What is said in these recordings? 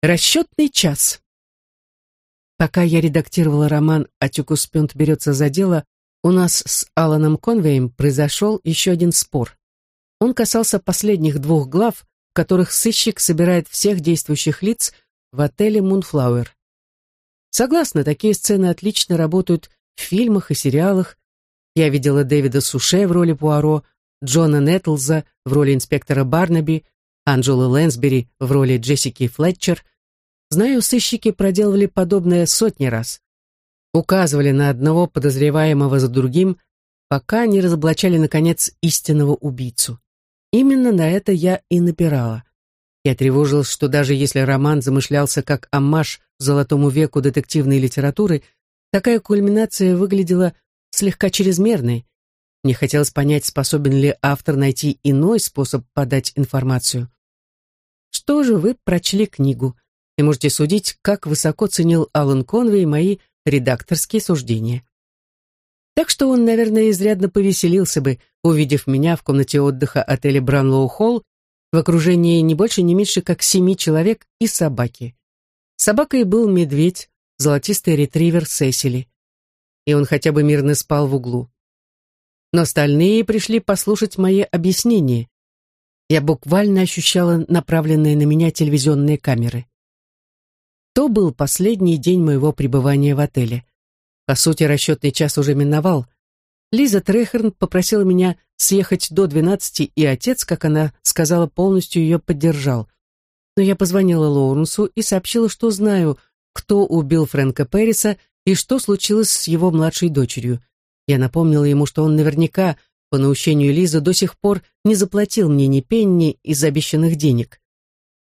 Расчетный час. Пока я редактировала роман «Атюкус Пюнт берется за дело», у нас с Аланом Конвеем произошел еще один спор. Он касался последних двух глав, в которых сыщик собирает всех действующих лиц в отеле «Мунфлауэр». Согласна, такие сцены отлично работают в фильмах и сериалах. Я видела Дэвида Суше в роли Пуаро, Джона Нетлза в роли инспектора Барнаби, Анджелы Лэнсбери в роли Джессики Флетчер. Знаю, сыщики проделывали подобное сотни раз. Указывали на одного подозреваемого за другим, пока не разоблачали, наконец, истинного убийцу. Именно на это я и напирала. Я тревожилась, что даже если роман замышлялся как аммаж золотому веку детективной литературы, такая кульминация выглядела слегка чрезмерной. Мне хотелось понять, способен ли автор найти иной способ подать информацию. Что же вы прочли книгу и можете судить, как высоко ценил Алан Конвей мои редакторские суждения. Так что он, наверное, изрядно повеселился бы, увидев меня в комнате отдыха отеля Бранлоу Холл в окружении не больше, не меньше, как семи человек и собаки. Собакой был медведь, золотистый ретривер Сесили. И он хотя бы мирно спал в углу. Но остальные пришли послушать мои объяснения, я буквально ощущала направленные на меня телевизионные камеры. То был последний день моего пребывания в отеле. По сути, расчетный час уже миновал. Лиза Трехерн попросила меня съехать до двенадцати, и отец, как она сказала, полностью ее поддержал. Но я позвонила Лоуренсу и сообщила, что знаю, кто убил Фрэнка Перриса и что случилось с его младшей дочерью. Я напомнила ему, что он наверняка по наущению Лизы до сих пор не заплатил мне ни пенни из обещанных денег.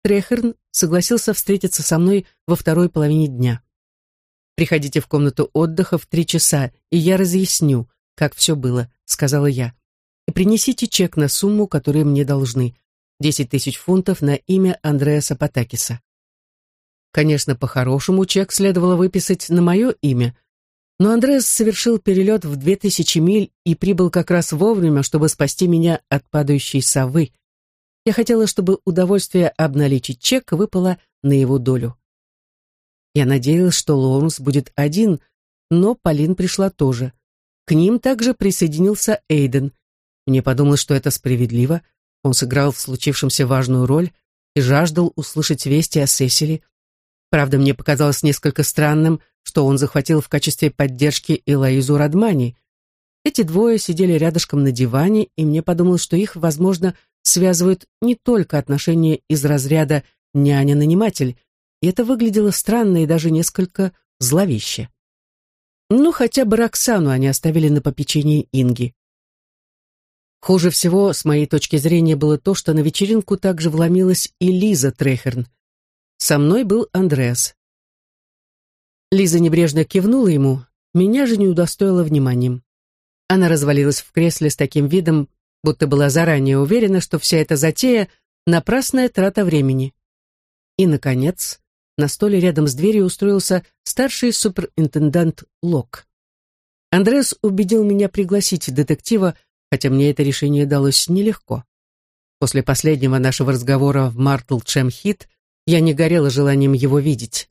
Трехерн согласился встретиться со мной во второй половине дня. «Приходите в комнату отдыха в три часа, и я разъясню, как все было», — сказала я. «И принесите чек на сумму, которую мне должны. Десять тысяч фунтов на имя Андреаса Потакиса». Конечно, по-хорошему чек следовало выписать на мое имя, но Андреас совершил перелет в две тысячи миль и прибыл как раз вовремя, чтобы спасти меня от падающей совы. Я хотела, чтобы удовольствие обналичить чек выпало на его долю. Я надеялась, что Лоуренс будет один, но Полин пришла тоже. К ним также присоединился Эйден. Мне подумалось, что это справедливо. Он сыграл в случившемся важную роль и жаждал услышать вести о Сесили. Правда, мне показалось несколько странным, что он захватил в качестве поддержки Элоизу Радмани. Эти двое сидели рядышком на диване, и мне подумалось, что их, возможно, связывают не только отношения из разряда «няня-наниматель», и это выглядело странно и даже несколько зловеще. Ну, хотя бы Роксану они оставили на попечении Инги. Хуже всего, с моей точки зрения, было то, что на вечеринку также вломилась и Лиза Трехерн. Со мной был Андреас. Лиза небрежно кивнула ему, меня же не удостоила вниманием. Она развалилась в кресле с таким видом, будто была заранее уверена, что вся эта затея — напрасная трата времени. И, наконец, на столе рядом с дверью устроился старший суперинтендант Лок. Андрес убедил меня пригласить детектива, хотя мне это решение далось нелегко. После последнего нашего разговора в Мартл Чемхит я не горела желанием его видеть.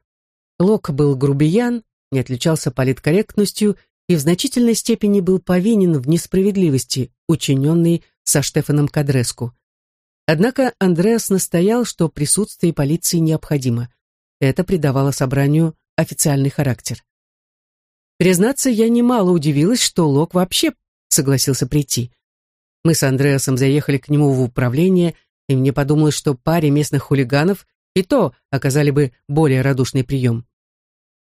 Лок был грубиян, не отличался политкорректностью и в значительной степени был повинен в несправедливости, учиненной со Штефаном Кадреску. Однако Андреас настоял, что присутствие полиции необходимо. Это придавало собранию официальный характер. Признаться, я немало удивилась, что Лок вообще согласился прийти. Мы с Андреасом заехали к нему в управление, и мне подумалось, что паре местных хулиганов и то оказали бы более радушный прием.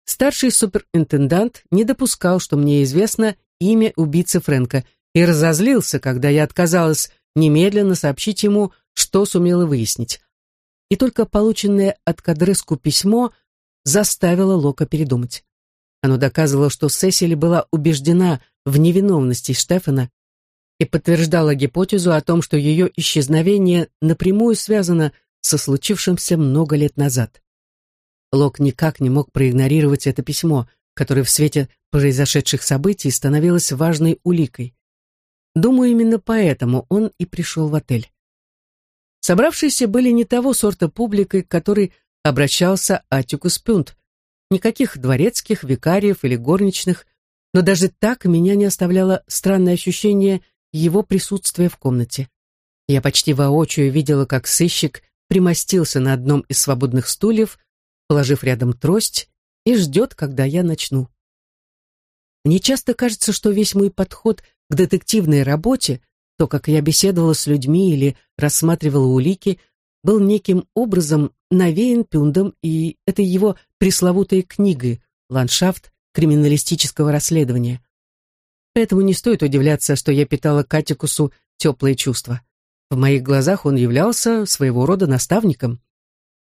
Старший суперинтендант не допускал, что мне известно имя убийцы Фрэнка, и разозлился, когда я отказалась немедленно сообщить ему, что сумела выяснить. И только полученное от Кадреску письмо заставило Лока передумать. Оно доказывало, что Сесили была убеждена в невиновности Штефана и подтверждало гипотезу о том, что ее исчезновение напрямую связано со случившимся много лет назад. Лок никак не мог проигнорировать это письмо, которое в свете произошедших событий становилось важной уликой. Думаю, именно поэтому он и пришел в отель. Собравшиеся были не того сорта публикой, которой обращался Атикус Пюнт. Никаких дворецких, викариев или горничных, но даже так меня не оставляло странное ощущение его присутствия в комнате. Я почти воочию видела, как сыщик примостился на одном из свободных стульев, положив рядом трость, и ждет, когда я начну. Мне часто кажется, что весь мой подход к детективной работе, то, как я беседовала с людьми или рассматривала улики, был неким образом навеян Пюндом и этой его пресловутой книгой «Ландшафт криминалистического расследования». Поэтому не стоит удивляться, что я питала Катикусу теплые чувства. В моих глазах он являлся своего рода наставником.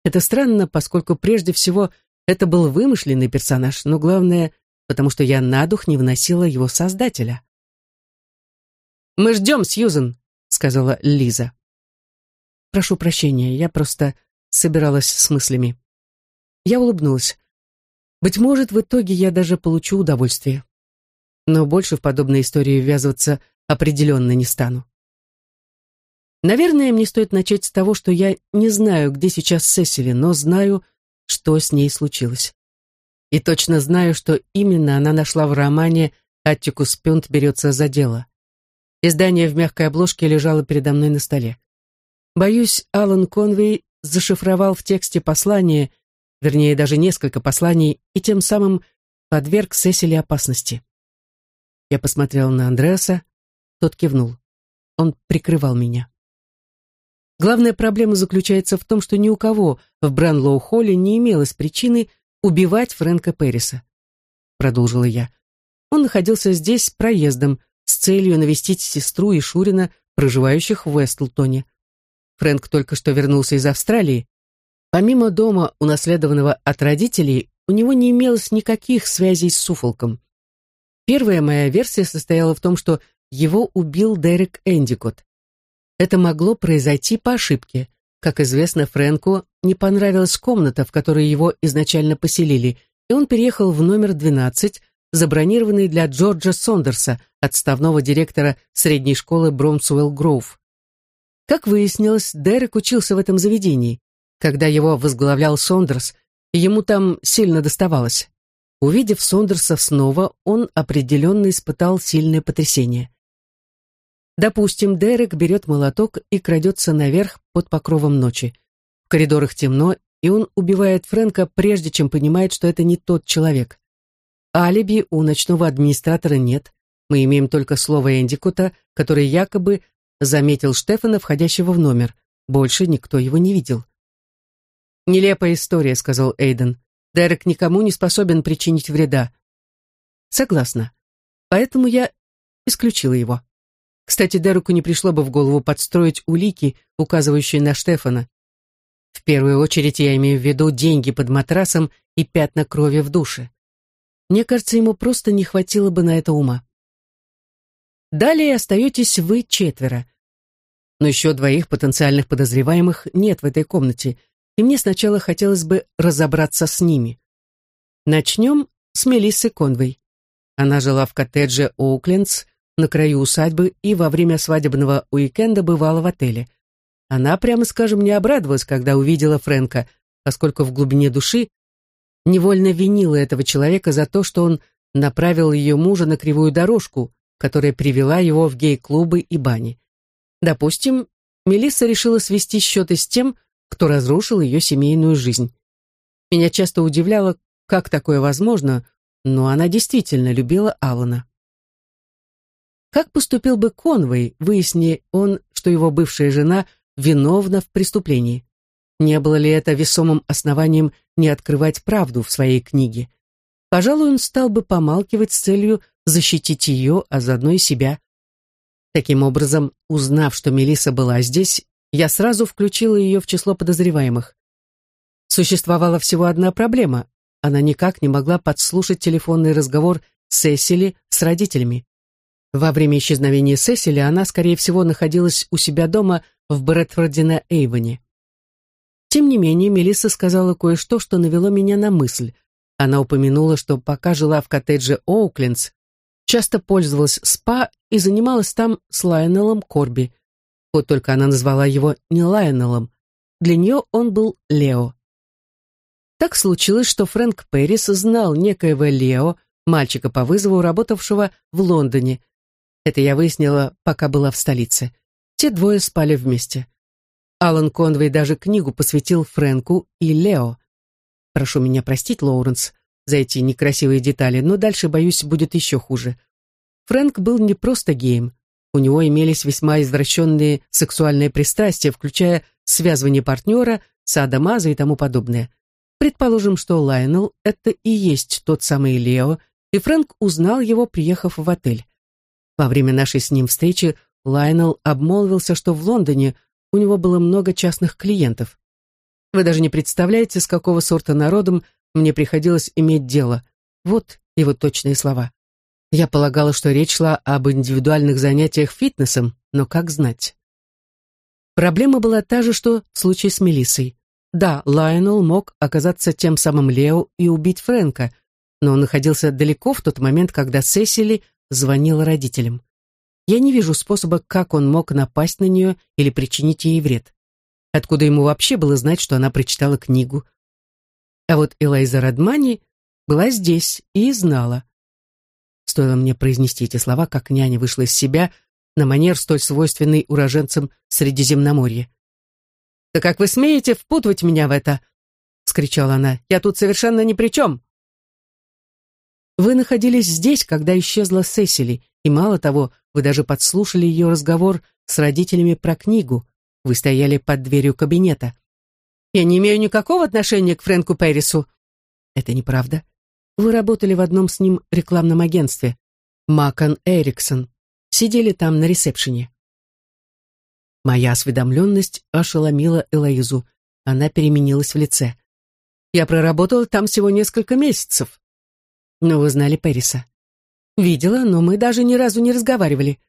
Это странно, поскольку прежде всего это был вымышленный персонаж, но главное, потому что я на дух не вносила его создателя. «Мы ждем, Сьюзен», — сказала Лиза. «Прошу прощения, я просто собиралась с мыслями». Я улыбнулась. «Быть может, в итоге я даже получу удовольствие. Но больше в подобные истории ввязываться определенно не стану. Наверное, мне стоит начать с того, что я не знаю, где сейчас Сесили, но знаю, что с ней случилось. И точно знаю, что именно она нашла в романе «Аттикус Пюнт берется за дело». Издание в мягкой обложке лежало передо мной на столе. Боюсь, Алан Конвей зашифровал в тексте послание, вернее, даже несколько посланий, и тем самым подверг Сесили опасности. Я посмотрел на Андреаса, тот кивнул. Он прикрывал меня. Главная проблема заключается в том, что ни у кого в Бранлоу-холле не имелось причины убивать Фрэнка Перриса. Продолжила я. Он находился здесь проездом с целью навестить сестру и Шурина, проживающих в Вестлтоне. Фрэнк только что вернулся из Австралии. Помимо дома, унаследованного от родителей, у него не имелось никаких связей с Суфолком. Первая моя версия состояла в том, что его убил Дерек Эндикот. Это могло произойти по ошибке. Как известно, Фрэнку не понравилась комната, в которой его изначально поселили, и он переехал в номер 12, забронированный для Джорджа Сондерса, отставного директора средней школы Бромсуэлл Гроув. Как выяснилось, Дерек учился в этом заведении. Когда его возглавлял Сондерс, ему там сильно доставалось. Увидев Сондерса снова, он определенно испытал сильное потрясение. Допустим, Дерек берет молоток и крадется наверх под покровом ночи. В коридорах темно, и он убивает Фрэнка, прежде чем понимает, что это не тот человек. Алиби у ночного администратора нет. Мы имеем только слово Эндикута, который якобы заметил Штефана, входящего в номер. Больше никто его не видел. «Нелепая история», — сказал Эйден. «Дерек никому не способен причинить вреда». «Согласна. Поэтому я исключила его». Кстати, Дереку не пришло бы в голову подстроить улики, указывающие на Штефана. В первую очередь я имею в виду деньги под матрасом и пятна крови в душе. Мне кажется, ему просто не хватило бы на это ума. Далее остаетесь вы четверо. Но еще двоих потенциальных подозреваемых нет в этой комнате, и мне сначала хотелось бы разобраться с ними. Начнем с Мелиссы Конвей. Она жила в коттедже Оуклендс, на краю усадьбы и во время свадебного уикенда бывала в отеле. Она, прямо скажем, не обрадовалась, когда увидела Фрэнка, поскольку в глубине души невольно винила этого человека за то, что он направил ее мужа на кривую дорожку, которая привела его в гей-клубы и бани. Допустим, Мелисса решила свести счеты с тем, кто разрушил ее семейную жизнь. Меня часто удивляло, как такое возможно, но она действительно любила Алана. Как поступил бы Конвей, выясни он, что его бывшая жена виновна в преступлении? Не было ли это весомым основанием не открывать правду в своей книге? Пожалуй, он стал бы помалкивать с целью защитить ее, а заодно и себя. Таким образом, узнав, что Мелиса была здесь, я сразу включила ее в число подозреваемых. Существовала всего одна проблема. Она никак не могла подслушать телефонный разговор Сесили с родителями. Во время исчезновения Сесили она, скорее всего, находилась у себя дома в Брэдфорде на Эйвоне. Тем не менее, Мелисса сказала кое-что, что навело меня на мысль. Она упомянула, что пока жила в коттедже Оуклендс, часто пользовалась спа и занималась там с Лайонеллом Корби. Вот только она назвала его не Лайонеллом. Для нее он был Лео. Так случилось, что Фрэнк Перрис знал некоего Лео, мальчика по вызову, работавшего в Лондоне. Это я выяснила, пока была в столице. Те двое спали вместе. Алан Конвей даже книгу посвятил Фрэнку и Лео. Прошу меня простить, Лоуренс, за эти некрасивые детали, но дальше, боюсь, будет еще хуже. Фрэнк был не просто геем. У него имелись весьма извращенные сексуальные пристрастия, включая связывание партнера, садомаза и тому подобное. Предположим, что Лайнел — это и есть тот самый Лео, и Фрэнк узнал его, приехав в отель. Во время нашей с ним встречи Лайнел обмолвился, что в Лондоне у него было много частных клиентов. Вы даже не представляете, с какого сорта народом мне приходилось иметь дело. Вот его точные слова. Я полагала, что речь шла об индивидуальных занятиях фитнесом, но как знать. Проблема была та же, что в случае с Мелиссой. Да, Лайонел мог оказаться тем самым Лео и убить Фрэнка, но он находился далеко в тот момент, когда Сесили звонила родителям. Я не вижу способа, как он мог напасть на нее или причинить ей вред. Откуда ему вообще было знать, что она прочитала книгу? А вот Элайза Радмани была здесь и знала. Стоило мне произнести эти слова, как няня вышла из себя на манер столь свойственный уроженцам Средиземноморья. «Да как вы смеете впутывать меня в это?» — скричала она. «Я тут совершенно ни при чем!» «Вы находились здесь, когда исчезла Сесили, и мало того, вы даже подслушали ее разговор с родителями про книгу. Вы стояли под дверью кабинета. Я не имею никакого отношения к Фрэнку Перрису». «Это неправда. Вы работали в одном с ним рекламном агентстве, Макон Эриксон. Сидели там на ресепшене. Моя осведомленность ошеломила Элоизу. Она переменилась в лице. Я проработала там всего несколько месяцев. Но вы знали Перриса. Видела, но мы даже ни разу не разговаривали.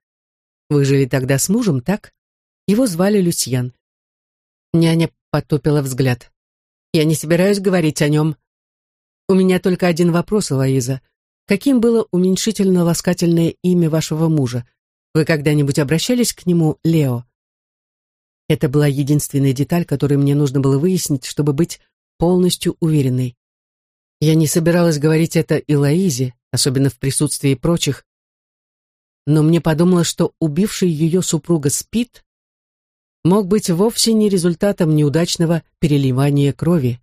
Вы жили тогда с мужем, так? Его звали Люсьян. Няня потупила взгляд. Я не собираюсь говорить о нем. У меня только один вопрос, Лоиза. Каким было уменьшительно-ласкательное имя вашего мужа? Вы когда-нибудь обращались к нему Лео? Это была единственная деталь, которую мне нужно было выяснить, чтобы быть полностью уверенной. Я не собиралась говорить это и Лоизе, особенно в присутствии прочих, но мне подумалось, что убивший ее супруга спит мог быть вовсе не результатом неудачного переливания крови.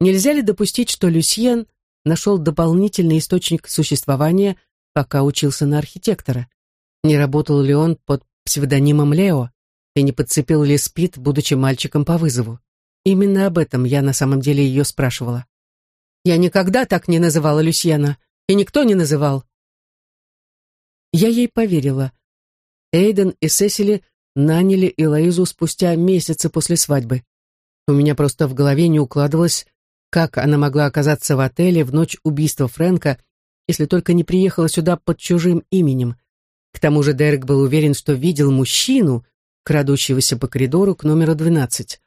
Нельзя ли допустить, что Люсьен нашел дополнительный источник существования, пока учился на архитектора? Не работал ли он под псевдонимом Лео и не подцепил ли Спит, будучи мальчиком по вызову? Именно об этом я на самом деле ее спрашивала. Я никогда так не называла Люсьена, и никто не называл. Я ей поверила. Эйден и Сесили наняли Элоизу спустя месяцы после свадьбы. У меня просто в голове не укладывалось, как она могла оказаться в отеле в ночь убийства Фрэнка, если только не приехала сюда под чужим именем? К тому же Дерек был уверен, что видел мужчину, крадущегося по коридору к номеру 12.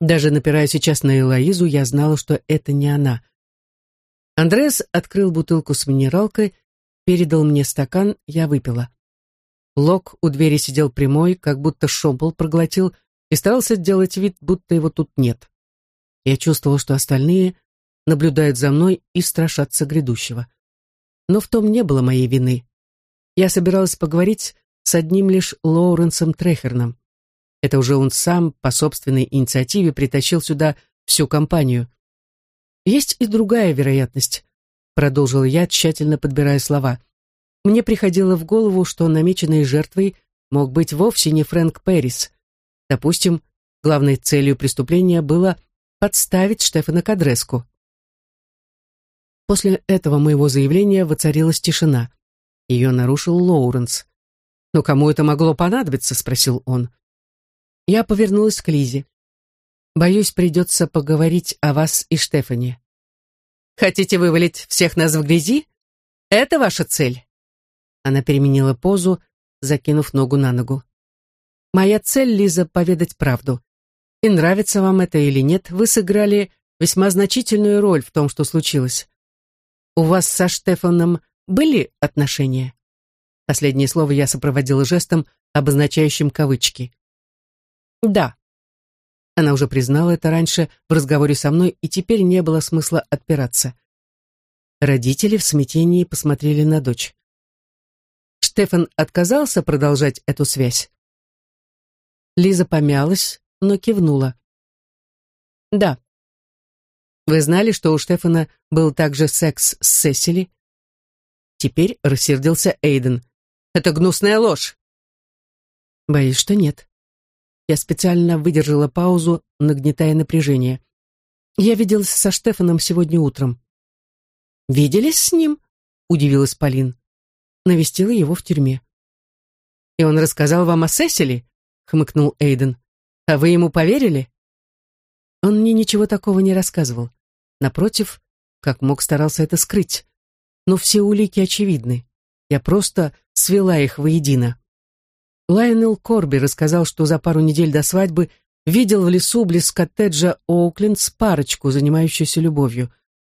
Даже напирая сейчас на Элоизу, я знала, что это не она. Андрес открыл бутылку с минералкой, передал мне стакан, я выпила. Лок у двери сидел прямой, как будто шомпол проглотил, и старался делать вид, будто его тут нет. Я чувствовал, что остальные наблюдают за мной и страшатся грядущего. Но в том не было моей вины. Я собиралась поговорить с одним лишь Лоуренсом Трехерном. Это уже он сам по собственной инициативе притащил сюда всю компанию. Есть и другая вероятность, продолжил я, тщательно подбирая слова. Мне приходило в голову, что намеченной жертвой мог быть вовсе не Фрэнк Перрис. Допустим, главной целью преступления было подставить Штефана Кадреску. После этого моего заявления воцарилась тишина. Ее нарушил Лоуренс. «Но кому это могло понадобиться?» — спросил он. Я повернулась к Лизе. «Боюсь, придется поговорить о вас и Штефане». «Хотите вывалить всех нас в грязи? Это ваша цель?» Она переменила позу, закинув ногу на ногу. «Моя цель, Лиза, поведать правду. И нравится вам это или нет, вы сыграли весьма значительную роль в том, что случилось. У вас со Штефаном были отношения? Последнее слово я сопроводила жестом, обозначающим кавычки. Да. Она уже признала это раньше в разговоре со мной, и теперь не было смысла отпираться. Родители в смятении посмотрели на дочь. Штефан отказался продолжать эту связь. Лиза помялась, но кивнула. «Да». «Вы знали, что у Штефана был также секс с Сесили?» Теперь рассердился Эйден. «Это гнусная ложь!» «Боюсь, что нет». Я специально выдержала паузу, нагнетая напряжение. Я виделась со Штефаном сегодня утром. «Виделись с ним?» — удивилась Полин. Навестила его в тюрьме. «И он рассказал вам о Сесили?» — хмыкнул Эйден. «А вы ему поверили?» Он мне ничего такого не рассказывал. Напротив, как мог старался это скрыть. Но все улики очевидны. Я просто свела их воедино. Лайонел Корби рассказал, что за пару недель до свадьбы видел в лесу близ коттеджа Оуклендс парочку, занимающуюся любовью.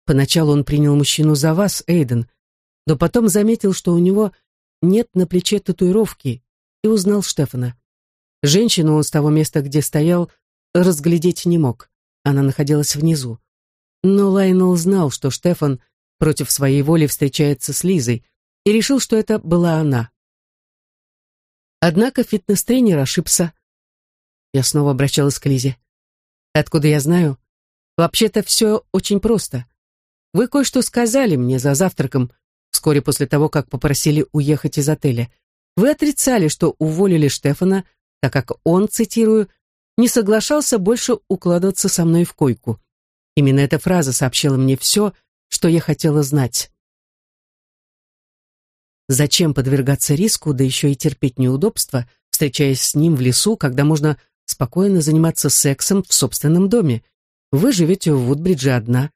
Поначалу он принял мужчину за вас, Эйден, но потом заметил, что у него нет на плече татуировки, и узнал Штефана. Женщину он с того места, где стоял, разглядеть не мог. Она находилась внизу. Но Лайнел знал, что Штефан против своей воли встречается с Лизой, и решил, что это была она. Однако фитнес-тренер ошибся. Я снова обращалась к Лизе. Откуда я знаю? Вообще-то все очень просто. Вы кое-что сказали мне за завтраком, вскоре после того, как попросили уехать из отеля. Вы отрицали, что уволили Штефана, так как он, цитирую, не соглашался больше укладываться со мной в койку. Именно эта фраза сообщила мне все, что я хотела знать. Зачем подвергаться риску, да еще и терпеть неудобства, встречаясь с ним в лесу, когда можно спокойно заниматься сексом в собственном доме? Вы живете в Вудбридже одна.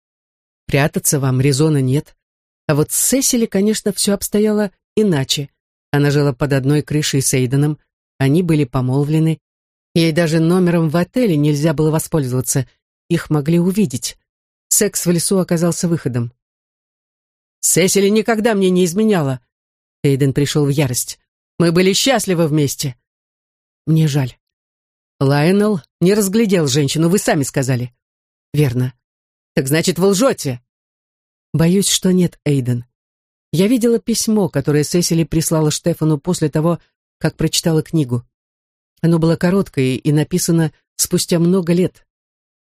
Прятаться вам резона нет. А вот с Сесили, конечно, все обстояло иначе. Она жила под одной крышей с Эйденом, они были помолвлены, Ей даже номером в отеле нельзя было воспользоваться, их могли увидеть. Секс в лесу оказался выходом. «Сесили никогда мне не изменяла!» Эйден пришел в ярость. «Мы были счастливы вместе!» «Мне жаль». «Лайонел не разглядел женщину, вы сами сказали». «Верно». «Так значит, вы лжете?» «Боюсь, что нет, Эйден. Я видела письмо, которое Сесили прислала Штефану после того, как прочитала книгу. Оно было короткое и написано спустя много лет.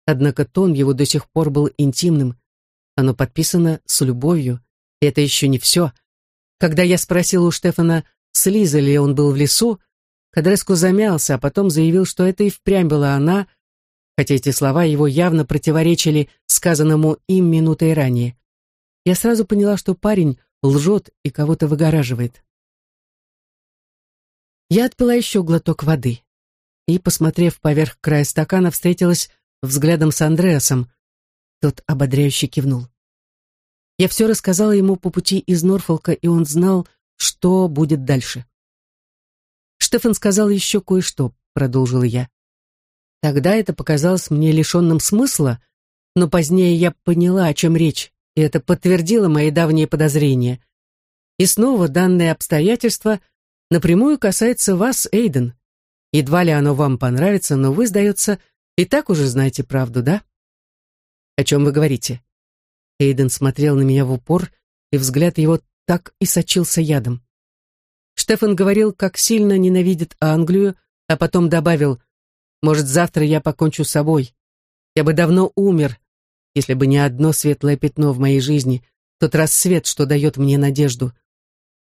Однако тон его до сих пор был интимным. Оно подписано с любовью. И это еще не все. Когда я спросил у Штефана, с ли он был в лесу, Кадреску замялся, а потом заявил, что это и впрямь была она, хотя эти слова его явно противоречили сказанному им минутой ранее. Я сразу поняла, что парень лжет и кого-то выгораживает. Я отпила еще глоток воды и, посмотрев поверх края стакана, встретилась взглядом с Андреасом. Тот ободряюще кивнул. Я все рассказала ему по пути из Норфолка, и он знал, что будет дальше. Штефан сказал еще кое-что, продолжила я. Тогда это показалось мне лишенным смысла, но позднее я поняла, о чем речь, и это подтвердило мои давние подозрения. И снова данное обстоятельство напрямую касается вас, Эйден. Едва ли оно вам понравится, но вы, сдается, и так уже знаете правду, да? О чем вы говорите? Эйден смотрел на меня в упор, и взгляд его так и сочился ядом. Штефан говорил, как сильно ненавидит Англию, а потом добавил, «Может, завтра я покончу с собой. Я бы давно умер, если бы не одно светлое пятно в моей жизни, тот рассвет, что дает мне надежду».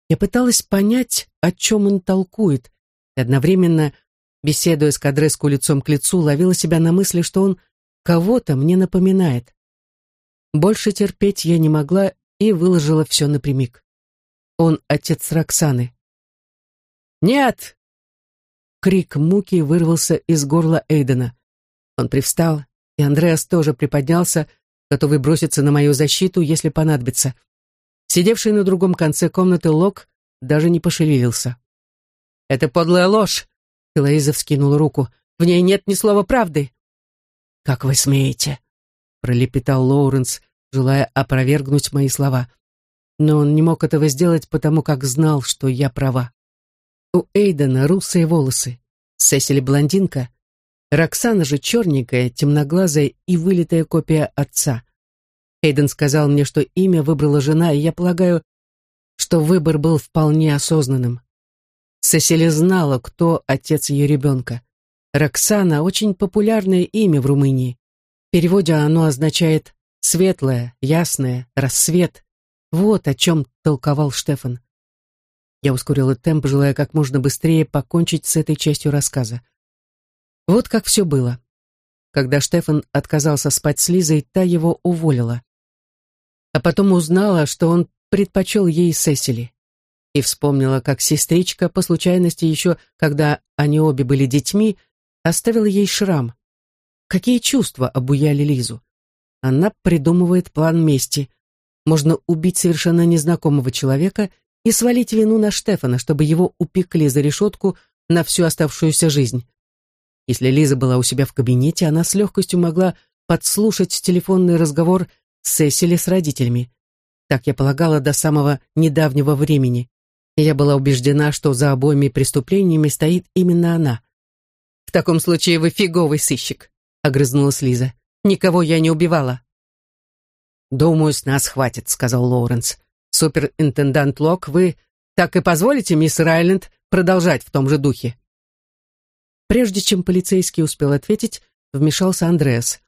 Я пыталась понять, о чем он толкует, и одновременно беседуя с Кадреску лицом к лицу, ловила себя на мысли, что он кого-то мне напоминает. Больше терпеть я не могла и выложила все напрямик. Он отец Роксаны. «Нет!» Крик муки вырвался из горла Эйдена. Он привстал, и Андреас тоже приподнялся, готовый броситься на мою защиту, если понадобится. Сидевший на другом конце комнаты Лок даже не пошевелился. «Это подлая ложь!» Элоиза вскинула руку. «В ней нет ни слова правды». «Как вы смеете?» пролепетал Лоуренс, желая опровергнуть мои слова. Но он не мог этого сделать, потому как знал, что я права. У Эйдена русые волосы, Сесили блондинка, Роксана же черненькая, темноглазая и вылитая копия отца. Эйден сказал мне, что имя выбрала жена, и я полагаю, что выбор был вполне осознанным. Сесили знала, кто отец ее ребенка. Роксана — очень популярное имя в Румынии. В переводе оно означает «светлое», «ясное», «рассвет». Вот о чем толковал Штефан. Я ускорила темп, желая как можно быстрее покончить с этой частью рассказа. Вот как все было. Когда Штефан отказался спать с Лизой, та его уволила. А потом узнала, что он предпочел ей Сесили. И вспомнила, как сестричка, по случайности еще, когда они обе были детьми, оставила ей шрам. Какие чувства обуяли Лизу? Она придумывает план мести. Можно убить совершенно незнакомого человека и свалить вину на Штефана, чтобы его упекли за решетку на всю оставшуюся жизнь. Если Лиза была у себя в кабинете, она с легкостью могла подслушать телефонный разговор Сесили с родителями. Так я полагала до самого недавнего времени. я была убеждена, что за обоими преступлениями стоит именно она. «В таком случае вы фиговый сыщик», — огрызнулась Лиза. «Никого я не убивала». «Думаю, с нас хватит», — сказал Лоуренс. «Суперинтендант Лок, вы так и позволите, мисс Райленд, продолжать в том же духе?» Прежде чем полицейский успел ответить, вмешался Андреас.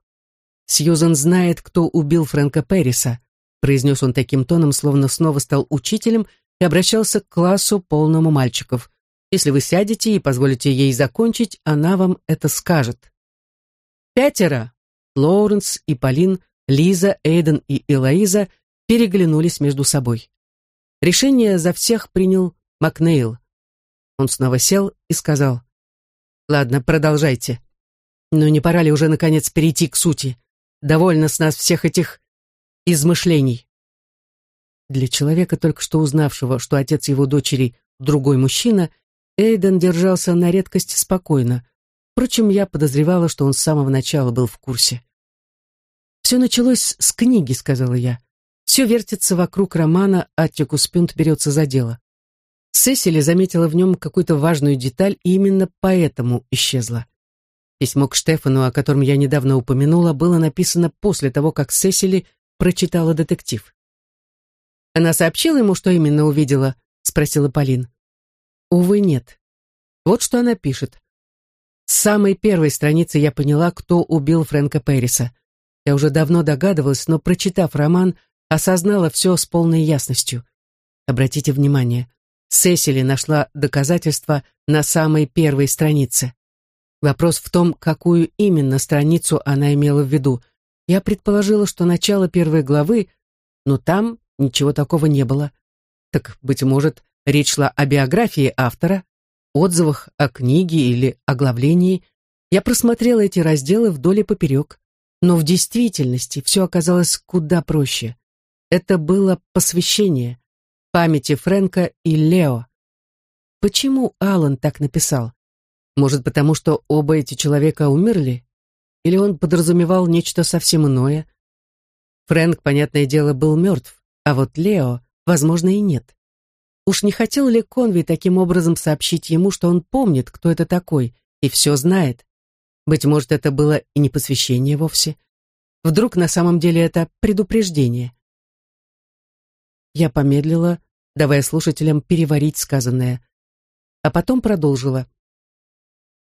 «Сьюзан знает, кто убил Фрэнка Перриса», произнес он таким тоном, словно снова стал учителем и обращался к классу, полному мальчиков. «Если вы сядете и позволите ей закончить, она вам это скажет». Пятеро, Лоуренс и Полин, Лиза, Эйден и Элоиза, переглянулись между собой. Решение за всех принял Макнейл. Он снова сел и сказал, Ладно, продолжайте. Но не пора ли уже, наконец, перейти к сути? Довольно с нас всех этих измышлений. Для человека, только что узнавшего, что отец его дочери — другой мужчина, Эйден держался на редкость спокойно. Впрочем, я подозревала, что он с самого начала был в курсе. «Все началось с книги», — сказала я. «Все вертится вокруг романа «Аттикус Пюнт берется за дело». Сесили заметила в нем какую-то важную деталь и именно поэтому исчезла. Письмо к Штефану, о котором я недавно упомянула, было написано после того, как Сесили прочитала детектив. «Она сообщила ему, что именно увидела?» — спросила Полин. «Увы, нет. Вот что она пишет. С самой первой страницы я поняла, кто убил Фрэнка Перриса. Я уже давно догадывалась, но, прочитав роман, осознала все с полной ясностью. Обратите внимание, Сесили нашла доказательства на самой первой странице. Вопрос в том, какую именно страницу она имела в виду. Я предположила, что начало первой главы, но там ничего такого не было. Так, быть может, речь шла о биографии автора, отзывах о книге или оглавлении. Я просмотрела эти разделы вдоль и поперек, но в действительности все оказалось куда проще. Это было посвящение памяти Фрэнка и Лео. Почему Алан так написал? Может, потому что оба эти человека умерли? Или он подразумевал нечто совсем иное? Фрэнк, понятное дело, был мертв, а вот Лео, возможно, и нет. Уж не хотел ли Конви таким образом сообщить ему, что он помнит, кто это такой, и все знает? Быть может, это было и не посвящение вовсе. Вдруг на самом деле это предупреждение. Я помедлила, давая слушателям переварить сказанное, а потом продолжила.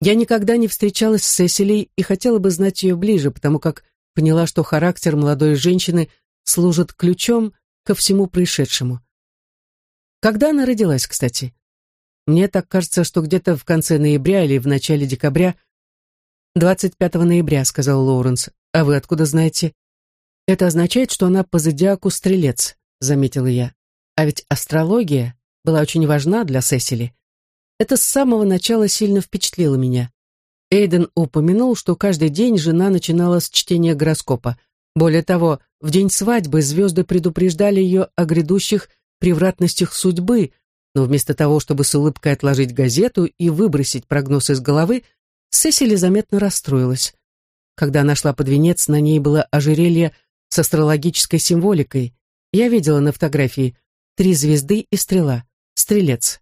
Я никогда не встречалась с Сесилей и хотела бы знать ее ближе, потому как поняла, что характер молодой женщины служит ключом ко всему происшедшему. Когда она родилась, кстати? Мне так кажется, что где-то в конце ноября или в начале декабря. 25 ноября, сказал Лоуренс. А вы откуда знаете? Это означает, что она по зодиаку стрелец заметила я. А ведь астрология была очень важна для Сесили. Это с самого начала сильно впечатлило меня. Эйден упомянул, что каждый день жена начинала с чтения гороскопа. Более того, в день свадьбы звезды предупреждали ее о грядущих превратностях судьбы, но вместо того, чтобы с улыбкой отложить газету и выбросить прогноз из головы, Сесили заметно расстроилась. Когда она шла под венец, на ней было ожерелье с астрологической символикой, я видела на фотографии три звезды и стрела, стрелец.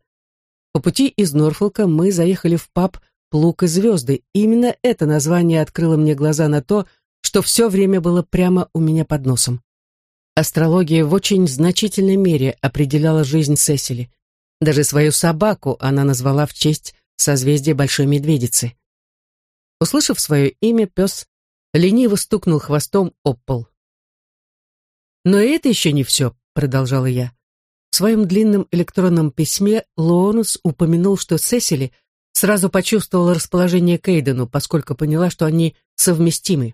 По пути из Норфолка мы заехали в паб плуг и звезды. И именно это название открыло мне глаза на то, что все время было прямо у меня под носом. Астрология в очень значительной мере определяла жизнь Сесили. Даже свою собаку она назвала в честь созвездия Большой Медведицы. Услышав свое имя, пес лениво стукнул хвостом об пол. «Но это еще не все», — продолжала я. В своем длинном электронном письме Лоуренс упомянул, что Сесили сразу почувствовала расположение к поскольку поняла, что они совместимы.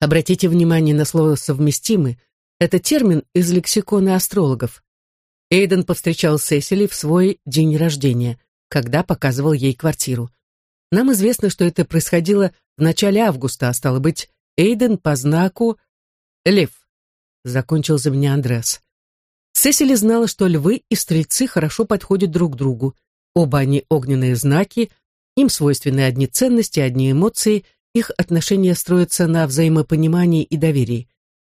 Обратите внимание на слово «совместимы». Это термин из лексикона астрологов. Эйден повстречал Сесили в свой день рождения, когда показывал ей квартиру. Нам известно, что это происходило в начале августа, а стало быть, Эйден по знаку «Лев», — закончил за меня Андреас. Сесили знала, что львы и стрельцы хорошо подходят друг другу. Оба они огненные знаки, им свойственны одни ценности, одни эмоции, их отношения строятся на взаимопонимании и доверии.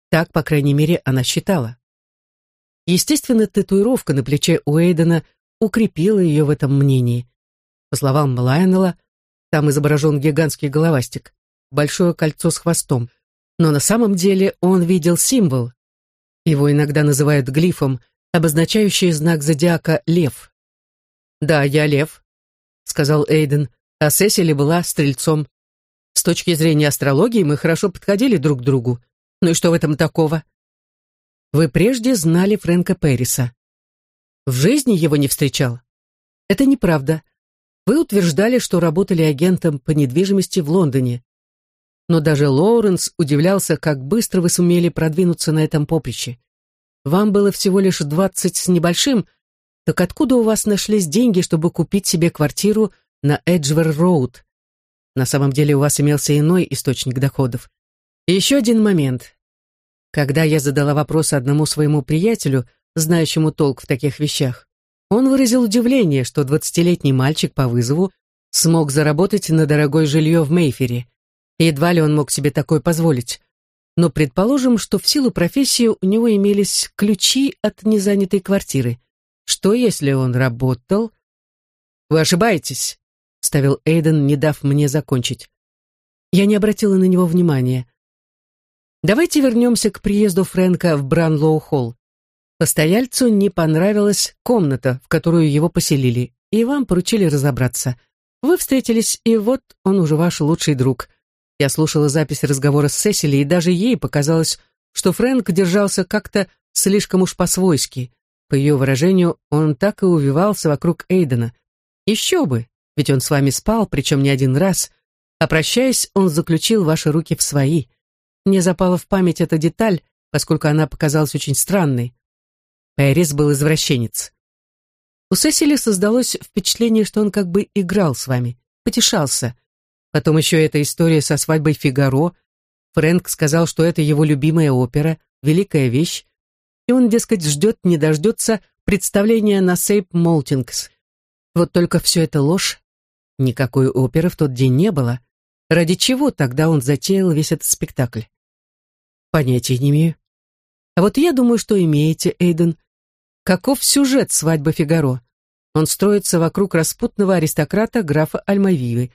Так, по крайней мере, она считала. Естественно, татуировка на плече Уэйдена укрепила ее в этом мнении. По словам Лайонела, там изображен гигантский головастик, большое кольцо с хвостом. Но на самом деле он видел символ, его иногда называют глифом, обозначающий знак зодиака лев. «Да, я лев», — сказал Эйден, а Сесили была стрельцом. С точки зрения астрологии мы хорошо подходили друг к другу. Ну и что в этом такого? Вы прежде знали Фрэнка Перриса. В жизни его не встречал. Это неправда. Вы утверждали, что работали агентом по недвижимости в Лондоне но даже Лоуренс удивлялся, как быстро вы сумели продвинуться на этом поприще. Вам было всего лишь двадцать с небольшим, так откуда у вас нашлись деньги, чтобы купить себе квартиру на Эджвер-Роуд? На самом деле у вас имелся иной источник доходов. И еще один момент. Когда я задала вопрос одному своему приятелю, знающему толк в таких вещах, он выразил удивление, что двадцатилетний мальчик по вызову смог заработать на дорогое жилье в Мейфере. Едва ли он мог себе такое позволить. Но предположим, что в силу профессии у него имелись ключи от незанятой квартиры. Что, если он работал? «Вы ошибаетесь», — ставил Эйден, не дав мне закончить. Я не обратила на него внимания. Давайте вернемся к приезду Фрэнка в Бранлоу-холл. Постояльцу не понравилась комната, в которую его поселили, и вам поручили разобраться. Вы встретились, и вот он уже ваш лучший друг. Я слушала запись разговора с Сесили, и даже ей показалось, что Фрэнк держался как-то слишком уж по-свойски. По ее выражению, он так и увивался вокруг Эйдена. Еще бы, ведь он с вами спал, причем не один раз. А прощаясь, он заключил ваши руки в свои. Мне запала в память эта деталь, поскольку она показалась очень странной. Пэрис был извращенец. У Сесили создалось впечатление, что он как бы играл с вами, потешался. Потом еще эта история со свадьбой Фигаро. Фрэнк сказал, что это его любимая опера, великая вещь, и он, дескать, ждет, не дождется представления на Сейп Молтингс. Вот только все это ложь. Никакой оперы в тот день не было. Ради чего тогда он затеял весь этот спектакль? Понятия не имею. А вот я думаю, что имеете, Эйден. Каков сюжет свадьбы Фигаро? Он строится вокруг распутного аристократа графа Альмавивы,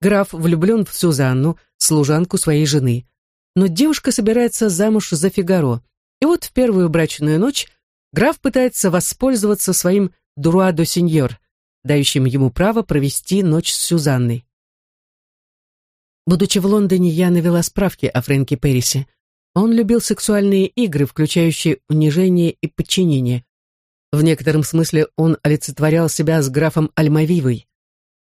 Граф влюблен в Сюзанну, служанку своей жены. Но девушка собирается замуж за Фигаро. И вот в первую брачную ночь граф пытается воспользоваться своим дуруадо сеньор, дающим ему право провести ночь с Сюзанной. Будучи в Лондоне, я навела справки о Фрэнке Перрисе. Он любил сексуальные игры, включающие унижение и подчинение. В некотором смысле он олицетворял себя с графом Альмавивой.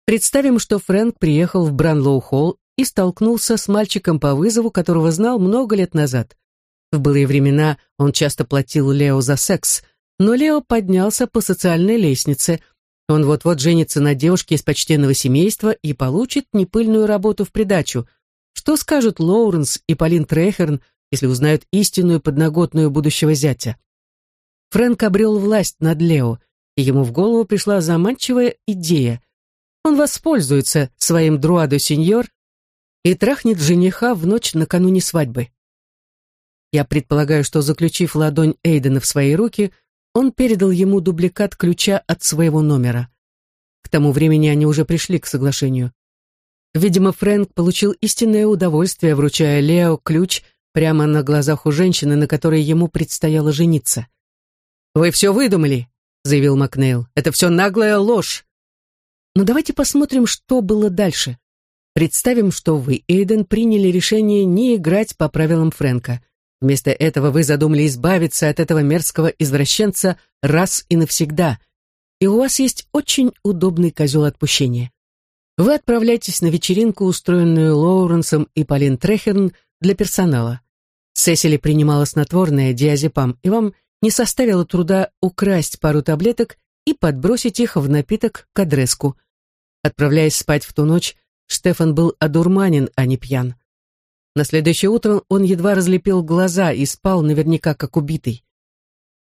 Представим, что Фрэнк приехал в Бранлоу-холл и столкнулся с мальчиком по вызову, которого знал много лет назад. В былые времена он часто платил Лео за секс, но Лео поднялся по социальной лестнице. Он вот-вот женится на девушке из почтенного семейства и получит непыльную работу в придачу. Что скажут Лоуренс и Полин Трехерн, если узнают истинную подноготную будущего зятя? Фрэнк обрел власть над Лео, и ему в голову пришла заманчивая идея – он воспользуется своим друадо сеньор и трахнет жениха в ночь накануне свадьбы. Я предполагаю, что, заключив ладонь Эйдена в свои руки, он передал ему дубликат ключа от своего номера. К тому времени они уже пришли к соглашению. Видимо, Фрэнк получил истинное удовольствие, вручая Лео ключ прямо на глазах у женщины, на которой ему предстояло жениться. «Вы все выдумали», — заявил Макнейл. «Это все наглая ложь». Но давайте посмотрим, что было дальше. Представим, что вы, Эйден, приняли решение не играть по правилам Фрэнка. Вместо этого вы задумали избавиться от этого мерзкого извращенца раз и навсегда. И у вас есть очень удобный козел отпущения. Вы отправляетесь на вечеринку, устроенную Лоуренсом и Полин Трехерн для персонала. Сесили принимала снотворное диазепам, и вам не составило труда украсть пару таблеток и подбросить их в напиток к адреску. Отправляясь спать в ту ночь, Штефан был одурманен, а не пьян. На следующее утро он едва разлепил глаза и спал наверняка как убитый.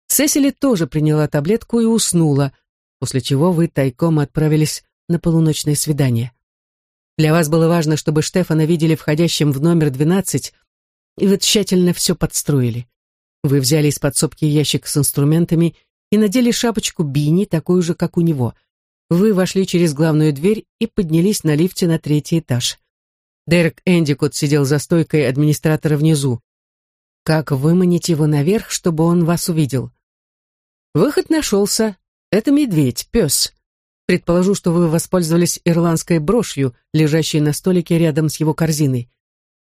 Сесили тоже приняла таблетку и уснула, после чего вы тайком отправились на полуночное свидание. Для вас было важно, чтобы Штефана видели входящим в номер 12, и вы тщательно все подстроили. Вы взяли из подсобки ящик с инструментами и надели шапочку Бини, такую же, как у него — вы вошли через главную дверь и поднялись на лифте на третий этаж. Дерек Эндикот сидел за стойкой администратора внизу. Как выманить его наверх, чтобы он вас увидел? Выход нашелся. Это медведь, пес. Предположу, что вы воспользовались ирландской брошью, лежащей на столике рядом с его корзиной.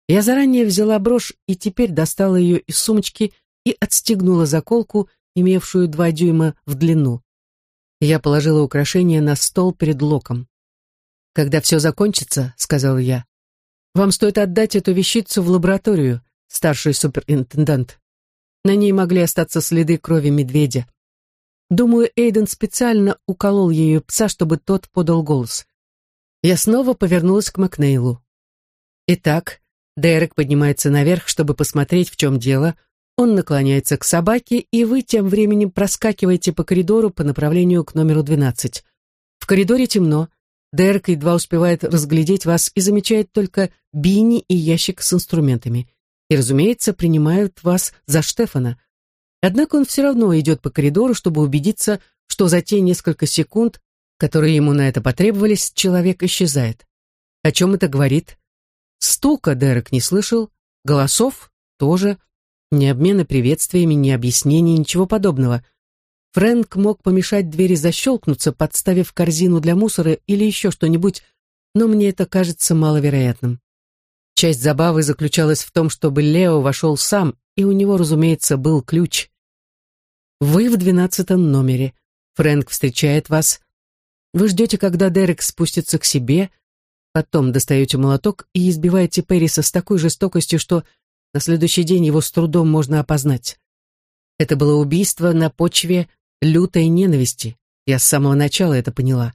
Я заранее взяла брошь и теперь достала ее из сумочки и отстегнула заколку, имевшую два дюйма в длину. Я положила украшение на стол перед Локом. «Когда все закончится», — сказал я, — «вам стоит отдать эту вещицу в лабораторию, старший суперинтендант. На ней могли остаться следы крови медведя. Думаю, Эйден специально уколол ее пса, чтобы тот подал голос». Я снова повернулась к Макнейлу. Итак, Дерек поднимается наверх, чтобы посмотреть, в чем дело, он наклоняется к собаке, и вы тем временем проскакиваете по коридору по направлению к номеру 12. В коридоре темно. Дерек едва успевает разглядеть вас и замечает только бини и ящик с инструментами. И, разумеется, принимают вас за Штефана. Однако он все равно идет по коридору, чтобы убедиться, что за те несколько секунд, которые ему на это потребовались, человек исчезает. О чем это говорит? Стука Дерек не слышал, голосов тоже. Ни обмена приветствиями, ни объяснений, ничего подобного. Фрэнк мог помешать двери защелкнуться, подставив корзину для мусора или еще что-нибудь, но мне это кажется маловероятным. Часть забавы заключалась в том, чтобы Лео вошел сам, и у него, разумеется, был ключ. Вы в двенадцатом номере. Фрэнк встречает вас. Вы ждете, когда Дерек спустится к себе, потом достаете молоток и избиваете Перриса с такой жестокостью, что на следующий день его с трудом можно опознать. Это было убийство на почве лютой ненависти. Я с самого начала это поняла.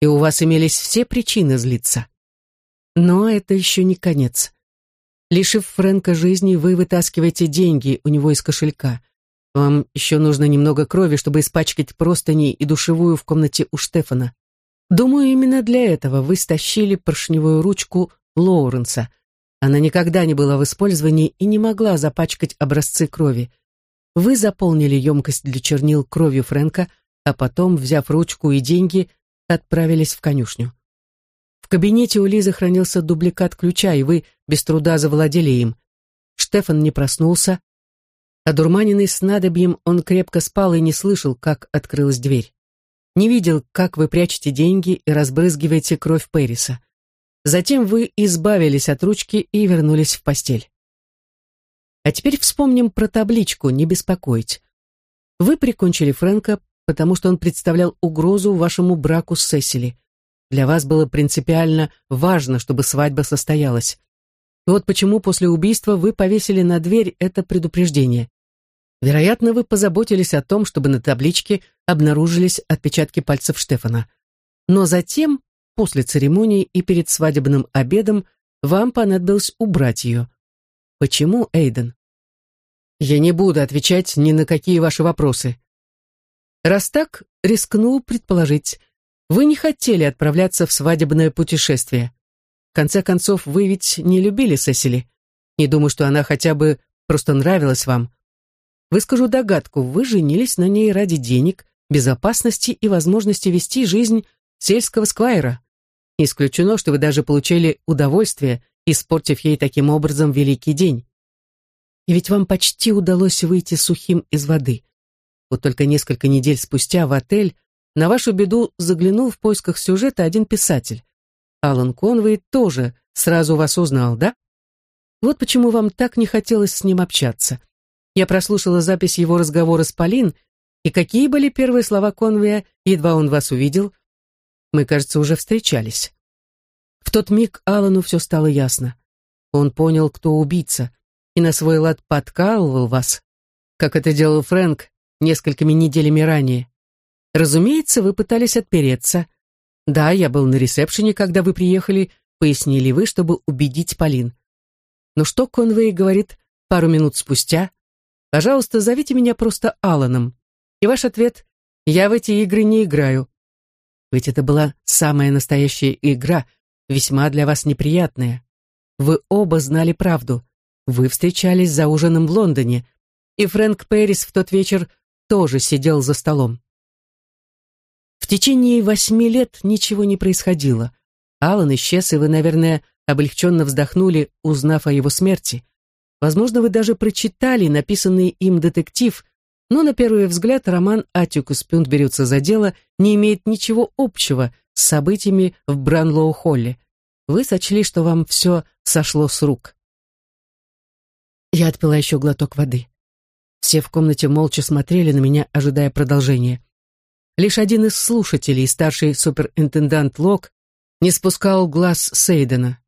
И у вас имелись все причины злиться. Но это еще не конец. Лишив Фрэнка жизни, вы вытаскиваете деньги у него из кошелька. Вам еще нужно немного крови, чтобы испачкать простыни и душевую в комнате у Штефана. Думаю, именно для этого вы стащили поршневую ручку Лоуренса — она никогда не была в использовании и не могла запачкать образцы крови. Вы заполнили емкость для чернил кровью Фрэнка, а потом, взяв ручку и деньги, отправились в конюшню. В кабинете у Лизы хранился дубликат ключа, и вы без труда завладели им. Штефан не проснулся. Одурманенный снадобьем, он крепко спал и не слышал, как открылась дверь. Не видел, как вы прячете деньги и разбрызгиваете кровь Перриса. Затем вы избавились от ручки и вернулись в постель. А теперь вспомним про табличку «Не беспокоить». Вы прикончили Фрэнка, потому что он представлял угрозу вашему браку с Сесили. Для вас было принципиально важно, чтобы свадьба состоялась. Вот почему после убийства вы повесили на дверь это предупреждение. Вероятно, вы позаботились о том, чтобы на табличке обнаружились отпечатки пальцев Штефана. Но затем после церемонии и перед свадебным обедом вам понадобилось убрать ее. Почему, Эйден? Я не буду отвечать ни на какие ваши вопросы. Раз так, рискну предположить, вы не хотели отправляться в свадебное путешествие. В конце концов, вы ведь не любили Сесили. Не думаю, что она хотя бы просто нравилась вам. Выскажу догадку, вы женились на ней ради денег, безопасности и возможности вести жизнь сельского сквайра. Не исключено, что вы даже получили удовольствие, испортив ей таким образом великий день. И ведь вам почти удалось выйти сухим из воды. Вот только несколько недель спустя в отель на вашу беду заглянул в поисках сюжета один писатель. Алан Конвей тоже сразу вас узнал, да? Вот почему вам так не хотелось с ним общаться. Я прослушала запись его разговора с Полин, и какие были первые слова Конвея, едва он вас увидел? Мы, кажется, уже встречались. Тот миг Алану все стало ясно. Он понял, кто убийца, и на свой лад подкалывал вас, как это делал Фрэнк несколькими неделями ранее. Разумеется, вы пытались отпереться. Да, я был на ресепшене, когда вы приехали, пояснили вы, чтобы убедить Полин. Но что Конвей говорит пару минут спустя? Пожалуйста, зовите меня просто Аланом. И ваш ответ «Я в эти игры не играю». Ведь это была самая настоящая игра, весьма для вас неприятная. Вы оба знали правду. Вы встречались за ужином в Лондоне, и Фрэнк Пэрис в тот вечер тоже сидел за столом. В течение восьми лет ничего не происходило. Алан исчез, и вы, наверное, облегченно вздохнули, узнав о его смерти. Возможно, вы даже прочитали написанный им детектив, но на первый взгляд роман «Атикус Пюнт берется за дело» не имеет ничего общего с событиями в Бранлоу-Холле. Вы сочли, что вам все сошло с рук. Я отпила еще глоток воды. Все в комнате молча смотрели на меня, ожидая продолжения. Лишь один из слушателей, старший суперинтендант Лок, не спускал глаз Сейдена.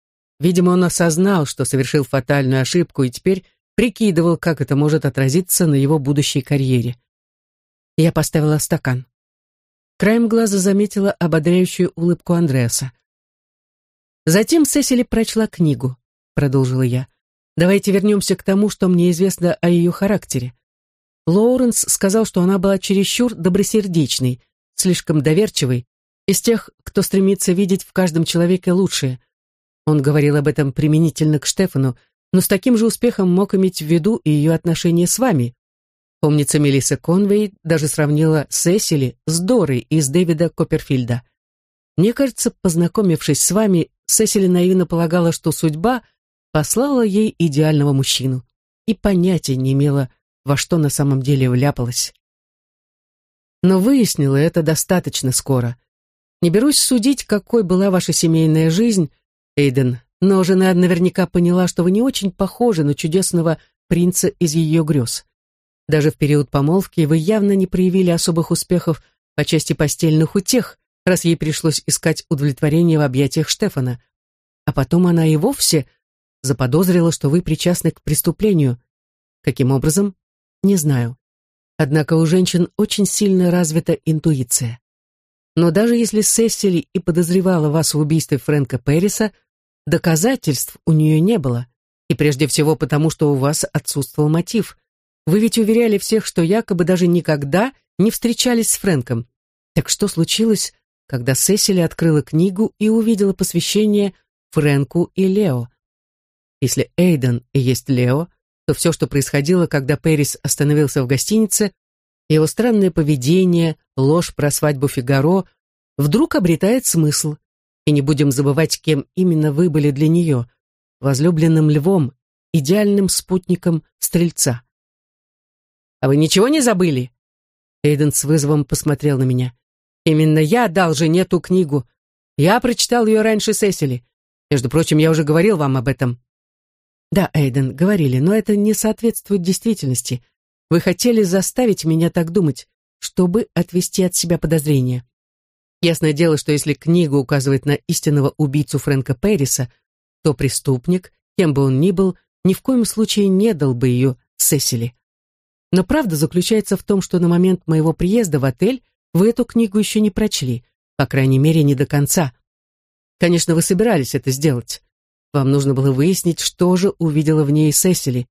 Видимо, он осознал, что совершил фатальную ошибку и теперь прикидывал, как это может отразиться на его будущей карьере. Я поставила стакан. Краем глаза заметила ободряющую улыбку Андреаса. Затем Сесили прочла книгу, продолжила я. Давайте вернемся к тому, что мне известно о ее характере. Лоуренс сказал, что она была чересчур добросердечной, слишком доверчивой, из тех, кто стремится видеть в каждом человеке лучшее. Он говорил об этом применительно к Штефану, но с таким же успехом мог иметь в виду и ее отношения с вами. Помнится, Мелисса Конвей даже сравнила Сесили с Дорой из Дэвида Копперфильда. Мне кажется, познакомившись с вами, Сесили наивно полагала, что судьба послала ей идеального мужчину и понятия не имела, во что на самом деле вляпалась. Но выяснила это достаточно скоро. Не берусь судить, какой была ваша семейная жизнь, Эйден, но жена наверняка поняла, что вы не очень похожи на чудесного принца из ее грез. Даже в период помолвки вы явно не проявили особых успехов по части постельных утех, раз ей пришлось искать удовлетворение в объятиях Штефана. А потом она и вовсе заподозрила, что вы причастны к преступлению. Каким образом? Не знаю. Однако у женщин очень сильно развита интуиция. Но даже если Сесили и подозревала вас в убийстве Фрэнка Перриса, доказательств у нее не было. И прежде всего потому, что у вас отсутствовал мотив. Вы ведь уверяли всех, что якобы даже никогда не встречались с Фрэнком. Так что случилось, когда Сесили открыла книгу и увидела посвящение Фрэнку и Лео? Если Эйден и есть Лео, то все, что происходило, когда Пэрис остановился в гостинице, его странное поведение, ложь про свадьбу Фигаро, вдруг обретает смысл. И не будем забывать, кем именно вы были для нее, возлюбленным львом, идеальным спутником стрельца. «А вы ничего не забыли?» Эйден с вызовом посмотрел на меня. «Именно я дал жене ту книгу. Я прочитал ее раньше Сесили. Между прочим, я уже говорил вам об этом. Да, Эйден, говорили, но это не соответствует действительности. Вы хотели заставить меня так думать, чтобы отвести от себя подозрения. Ясное дело, что если книга указывает на истинного убийцу Фрэнка Перриса, то преступник, кем бы он ни был, ни в коем случае не дал бы ее Сесили. Но правда заключается в том, что на момент моего приезда в отель вы эту книгу еще не прочли, по крайней мере, не до конца. Конечно, вы собирались это сделать. Вам нужно было выяснить, что же увидела в ней Сесили.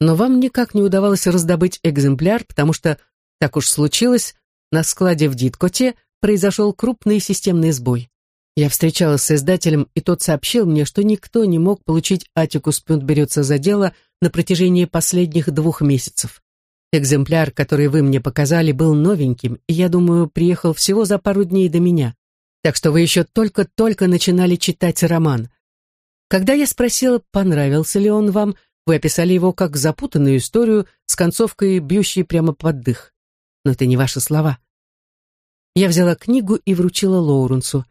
Но вам никак не удавалось раздобыть экземпляр, потому что, так уж случилось, на складе в Диткоте произошел крупный системный сбой. Я встречалась с издателем, и тот сообщил мне, что никто не мог получить Атикус Пюнт берется за дело на протяжении последних двух месяцев. Экземпляр, который вы мне показали, был новеньким, и, я думаю, приехал всего за пару дней до меня. Так что вы еще только-только начинали читать роман. Когда я спросила, понравился ли он вам, вы описали его как запутанную историю с концовкой, бьющей прямо под дых. Но это не ваши слова. Я взяла книгу и вручила Лоуренсу.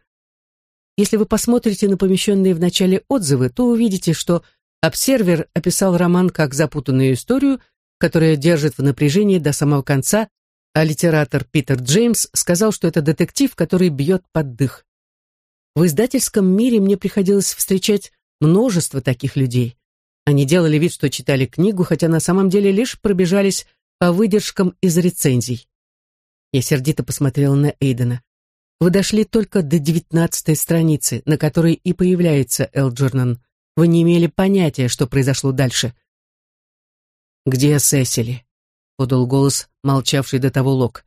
Если вы посмотрите на помещенные в начале отзывы, то увидите, что обсервер описал роман как запутанную историю, которая держит в напряжении до самого конца, а литератор Питер Джеймс сказал, что это детектив, который бьет под дых. В издательском мире мне приходилось встречать множество таких людей. Они делали вид, что читали книгу, хотя на самом деле лишь пробежались по выдержкам из рецензий. Я сердито посмотрела на Эйдена. Вы дошли только до девятнадцатой страницы, на которой и появляется Элджернан. Вы не имели понятия, что произошло дальше. «Где Сесили?» — подал голос, молчавший до того Лок.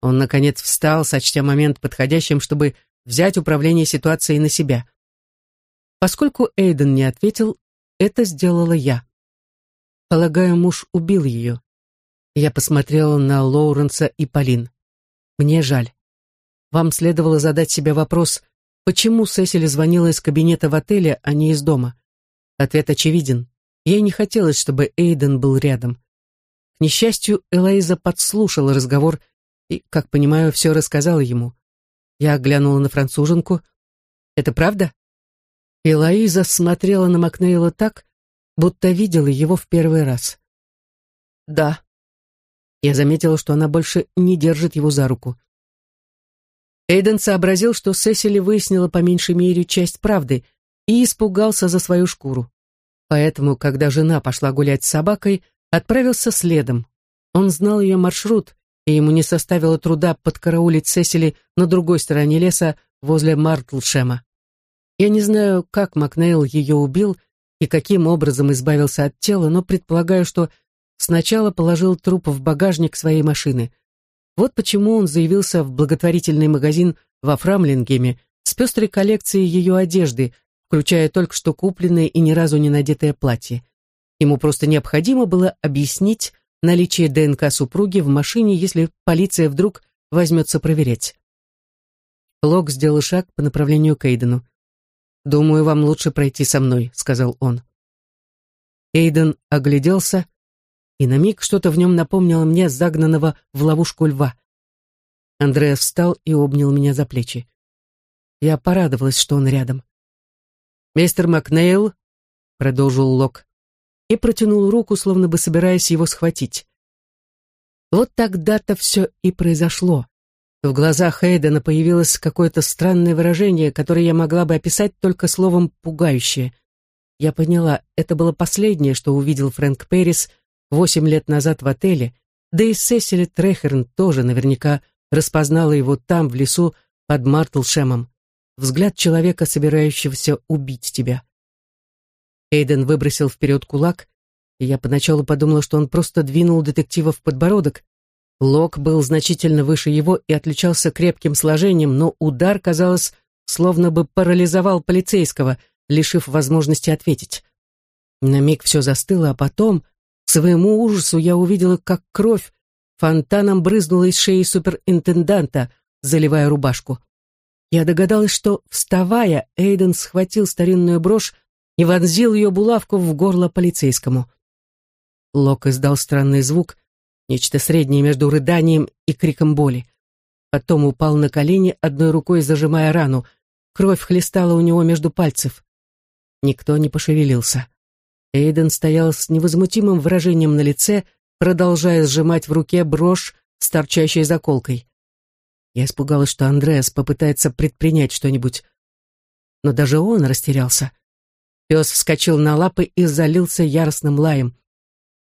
Он, наконец, встал, сочтя момент подходящим, чтобы взять управление ситуацией на себя. Поскольку Эйден не ответил, это сделала я. Полагаю, муж убил ее. Я посмотрела на Лоуренса и Полин. Мне жаль. Вам следовало задать себе вопрос, почему Сесили звонила из кабинета в отеле, а не из дома. Ответ очевиден. Ей не хотелось, чтобы Эйден был рядом. К несчастью, Элоиза подслушала разговор и, как понимаю, все рассказала ему. Я глянула на француженку. «Это правда?» Элоиза смотрела на Макнейла так, будто видела его в первый раз. «Да». Я заметила, что она больше не держит его за руку. Эйден сообразил, что Сесили выяснила по меньшей мере часть правды и испугался за свою шкуру. Поэтому, когда жена пошла гулять с собакой, отправился следом. Он знал ее маршрут, и ему не составило труда подкараулить Сесили на другой стороне леса возле Мартлшема. Я не знаю, как Макнейл ее убил и каким образом избавился от тела, но предполагаю, что сначала положил труп в багажник своей машины. Вот почему он заявился в благотворительный магазин во Фрамлингеме с пестрой коллекцией ее одежды, включая только что купленное и ни разу не надетое платье. Ему просто необходимо было объяснить наличие ДНК супруги в машине, если полиция вдруг возьмется проверять. Лок сделал шаг по направлению к Эйдену. «Думаю, вам лучше пройти со мной», — сказал он. Эйден огляделся, и на миг что-то в нем напомнило мне загнанного в ловушку льва. Андреас встал и обнял меня за плечи. Я порадовалась, что он рядом. «Мистер Макнейл», — продолжил Лок, и протянул руку, словно бы собираясь его схватить. Вот тогда-то все и произошло. В глазах Эйдена появилось какое-то странное выражение, которое я могла бы описать только словом «пугающее». Я поняла, это было последнее, что увидел Фрэнк Перрис восемь лет назад в отеле, да и Сесили Трехерн тоже наверняка распознала его там, в лесу, под Мартлшемом. Взгляд человека, собирающегося убить тебя. Эйден выбросил вперед кулак, и я поначалу подумала, что он просто двинул детектива в подбородок. Лок был значительно выше его и отличался крепким сложением, но удар, казалось, словно бы парализовал полицейского, лишив возможности ответить. На миг все застыло, а потом к своему ужасу я увидела, как кровь фонтаном брызнула из шеи суперинтенданта, заливая рубашку. Я догадалась, что, вставая, Эйден схватил старинную брошь и вонзил ее булавку в горло полицейскому. Лок издал странный звук, нечто среднее между рыданием и криком боли. Потом упал на колени, одной рукой зажимая рану. Кровь хлестала у него между пальцев. Никто не пошевелился. Эйден стоял с невозмутимым выражением на лице, продолжая сжимать в руке брошь с торчащей заколкой. Я испугалась, что Андреас попытается предпринять что-нибудь. Но даже он растерялся. Пес вскочил на лапы и залился яростным лаем.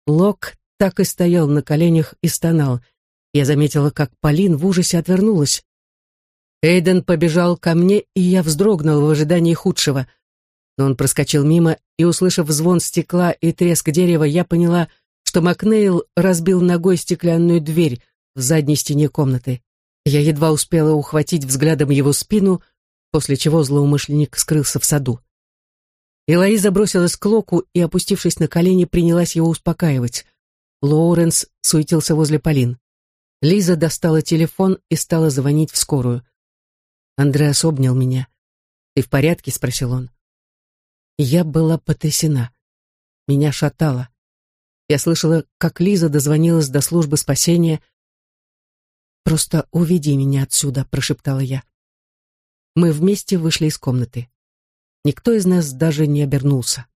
Лок так и стоял на коленях и стонал. Я заметила, как Полин в ужасе отвернулась. Эйден побежал ко мне, и я вздрогнул в ожидании худшего — но он проскочил мимо, и, услышав звон стекла и треск дерева, я поняла, что Макнейл разбил ногой стеклянную дверь в задней стене комнаты. Я едва успела ухватить взглядом его спину, после чего злоумышленник скрылся в саду. Элоиза бросилась к Локу и, опустившись на колени, принялась его успокаивать. Лоуренс суетился возле Полин. Лиза достала телефон и стала звонить в скорую. Андреас обнял меня. «Ты в порядке?» — спросил он. Я была потрясена. Меня шатало. Я слышала, как Лиза дозвонилась до службы спасения. «Просто уведи меня отсюда», — прошептала я. Мы вместе вышли из комнаты. Никто из нас даже не обернулся.